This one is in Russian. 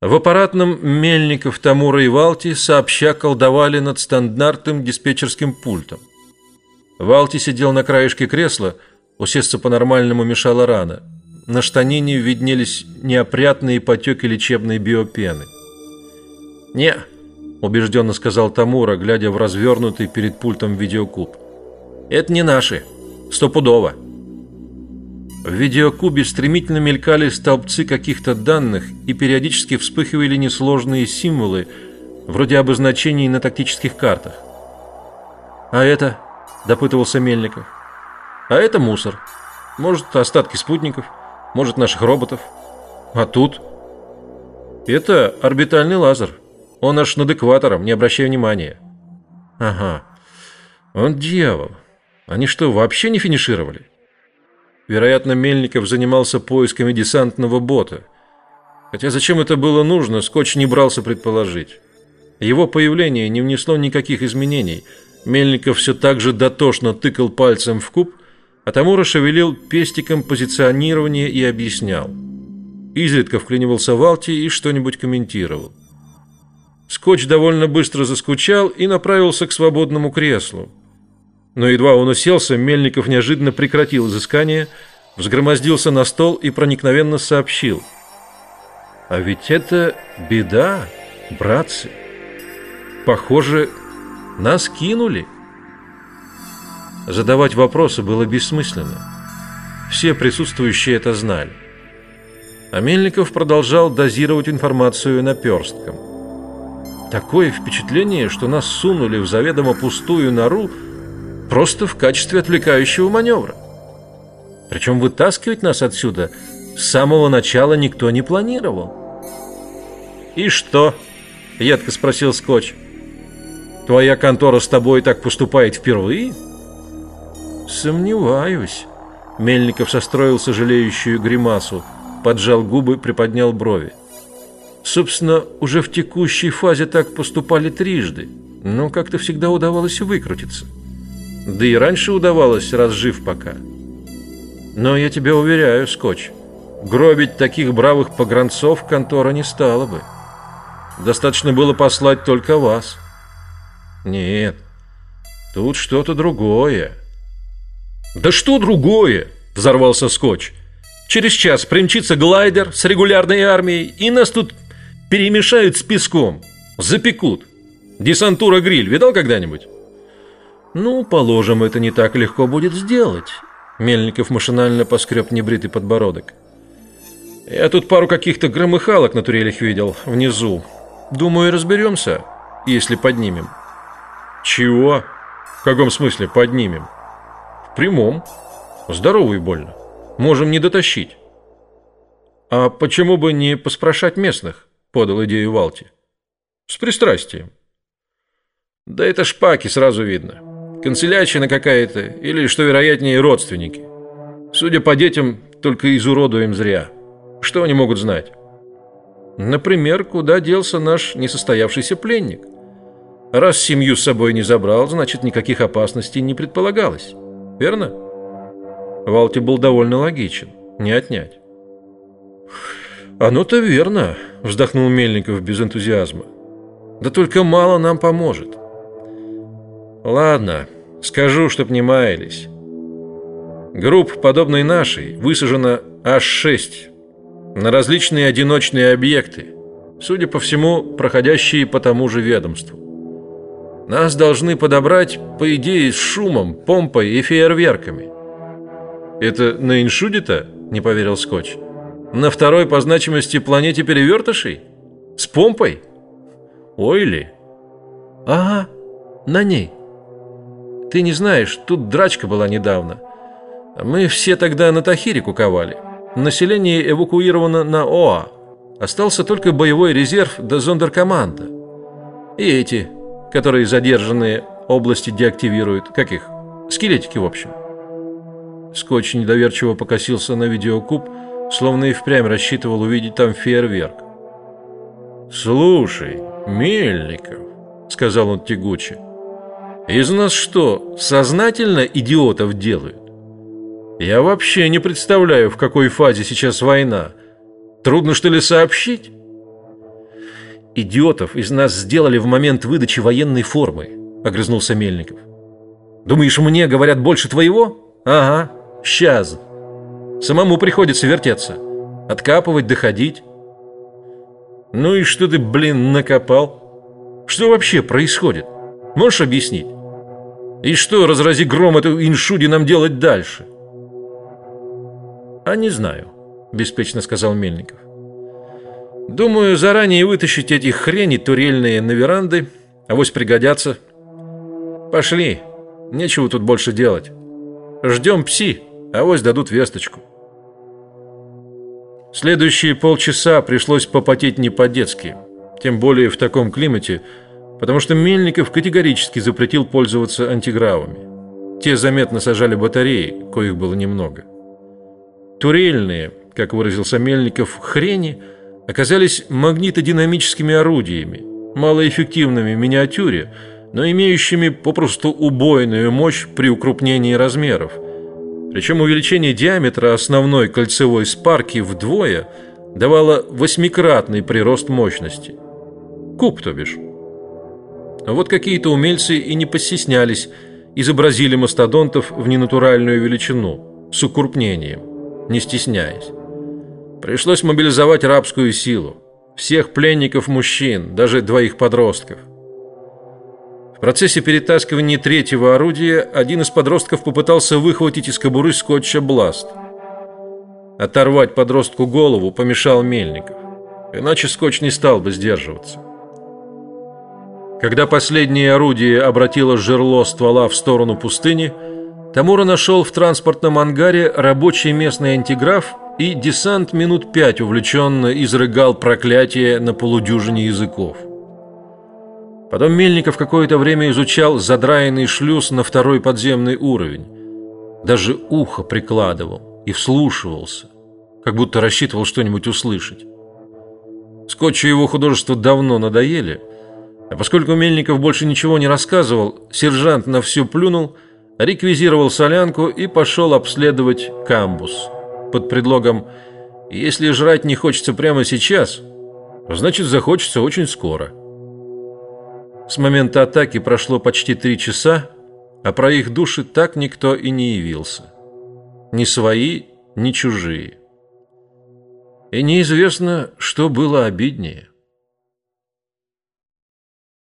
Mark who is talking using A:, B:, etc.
A: В аппаратном Мельников, Тамура и Валти сообща колдовали над стандартным диспетчерским пультом. Валти сидел на краешке кресла, усесться по-нормальному мешало рано. На штанине виднелись неопрятные потеки лечебной биопены. «Не», — убежденно сказал Тамура, глядя в развернутый перед пультом видеокуб. «Это не наши. Стопудово». В видеокубе стремительно мелькали столбцы каких-то данных и периодически вспыхивали несложные символы, вроде обозначений на тактических картах. «А это?» – допытывался Мельников. «А это мусор. Может, остатки спутников, может, наших роботов. А тут?» «Это орбитальный лазер. Он аж над экватором, не обращай внимания». «Ага. Он дьявол. Они что, вообще не финишировали?» Вероятно, Мельников занимался поисками десантного бота. Хотя зачем это было нужно, Скотч не брался предположить. Его появление не внесло никаких изменений. Мельников все так же дотошно тыкал пальцем в куб, а Тамура шевелил пестиком позиционирование и объяснял. Изредка вклинивался Валти и что-нибудь комментировал. Скотч довольно быстро заскучал и направился к свободному креслу. Но едва он уселся, Мельников неожиданно прекратил изыскание, взгромоздился на стол и проникновенно сообщил. «А ведь это беда, братцы. Похоже, нас кинули». Задавать вопросы было бессмысленно. Все присутствующие это знали. А Мельников продолжал дозировать информацию наперстком. Такое впечатление, что нас сунули в заведомо пустую нору, просто в качестве отвлекающего маневра. Причем вытаскивать нас отсюда с самого начала никто не планировал. «И что?» — едко спросил Скотч. «Твоя контора с тобой так поступает впервые?» «Сомневаюсь». Мельников состроил сожалеющую гримасу, поджал губы, приподнял брови. Собственно, уже в текущей фазе так поступали трижды, но как-то всегда удавалось выкрутиться. Да и раньше удавалось, разжив пока. Но я тебя уверяю, Скотч, гробить таких бравых погранцов контора не стала бы. Достаточно было послать только вас. Нет, тут что-то другое. Да что другое? Взорвался Скотч. Через час примчится глайдер с регулярной армией, и нас тут перемешают с песком, запекут. Десантура гриль видал когда-нибудь? Ну, положим, это не так легко будет сделать. Мельников машинально поскреб небритый подбородок. Я тут пару каких-то громыхалок на турелях видел внизу. Думаю, разберемся, если поднимем. Чего? В каком смысле поднимем? В прямом. Здорово и больно. Можем не дотащить. А почему бы не поспрашать местных? Подал идею Валти. С пристрастием. Да это шпаки, сразу видно. Канцелячина какая-то, или, что вероятнее, родственники. Судя по детям, только изуродуем зря. Что они могут знать? Например, куда делся наш несостоявшийся пленник? Раз семью с собой не забрал, значит, никаких опасностей не предполагалось. Верно? Валти был довольно логичен. Не отнять. «Оно-то верно», — вздохнул Мельников без энтузиазма. «Да только мало нам поможет». Ладно, скажу, чтоб не маялись. Групп, подобной нашей, высажено аж шесть на различные одиночные объекты, судя по всему, проходящие по тому же ведомству. Нас должны подобрать, по идее, с шумом, помпой и фейерверками. Это на Иншуде-то? Не поверил Скотч. На второй по значимости планете перевертышей? С помпой? Ой ли? Ага, на ней. Ты не знаешь, тут драчка была недавно. Мы все тогда на Тахире куковали. Население эвакуировано на ОА. Остался только боевой резерв до зондеркоманда. И эти, которые задержанные области деактивируют. Как их? Скелетики, в общем. Скотч недоверчиво покосился на видеокуб, словно и впрямь рассчитывал увидеть там фейерверк. «Слушай, Мельников», — сказал он тягуче, — из нас что, сознательно идиотов делают? Я вообще не представляю, в какой фазе сейчас война. Трудно что ли сообщить? Идиотов из нас сделали в момент выдачи военной формы, огрызнулся Мельников. Думаешь, мне говорят больше твоего? Ага, сейчас. Самому приходится вертеться, откапывать, доходить. Ну и что ты, блин, накопал? Что вообще происходит? Можешь объяснить? И что, разрази гром, эту иншуди нам делать дальше? А не знаю, беспечно сказал Мельников. Думаю, заранее вытащить эти хрени турельные на веранды, авось пригодятся. Пошли, нечего тут больше делать. Ждем пси, авось дадут весточку. Следующие полчаса пришлось попотеть не по-детски, тем более в таком климате, потому что Мельников категорически запретил пользоваться антигравами. Те заметно сажали батареи, коих было немного. Турельные, как выразился Мельников, хрени оказались магнитодинамическими орудиями, малоэффективными в миниатюре, но имеющими попросту убойную мощь при укрупнении размеров. Причем увеличение диаметра основной кольцевой спарки вдвое давало восьмикратный прирост мощности. Куб, то бишь. Вот какие-то умельцы и не постеснялись, изобразили мастодонтов в ненатуральную величину, с укрупнением, не стесняясь. Пришлось мобилизовать рабскую силу, всех пленников мужчин, даже двоих подростков. В процессе перетаскивания третьего орудия один из подростков попытался выхватить из кобуры скотча бласт. Оторвать подростку голову помешал Мельников, иначе скотч не стал бы сдерживаться. Когда последнее орудие обратило жерло ствола в сторону пустыни, Тамура нашел в транспортном ангаре рабочий местный антиграф, и десант минут пять увлеченно изрыгал проклятие на полудюжине языков. Потом Мельников какое-то время изучал задраенный шлюз на второй подземный уровень. Даже ухо прикладывал и вслушивался, как будто рассчитывал что-нибудь услышать. Скотчу его художества давно надоели – а поскольку Мельников больше ничего не рассказывал, сержант на все плюнул, реквизировал солянку и пошел обследовать камбус под предлогом «если жрать не хочется прямо сейчас, значит захочется очень скоро». С момента атаки прошло почти три часа, а про их души так никто и не явился. Ни свои, ни чужие. И неизвестно, что было обиднее.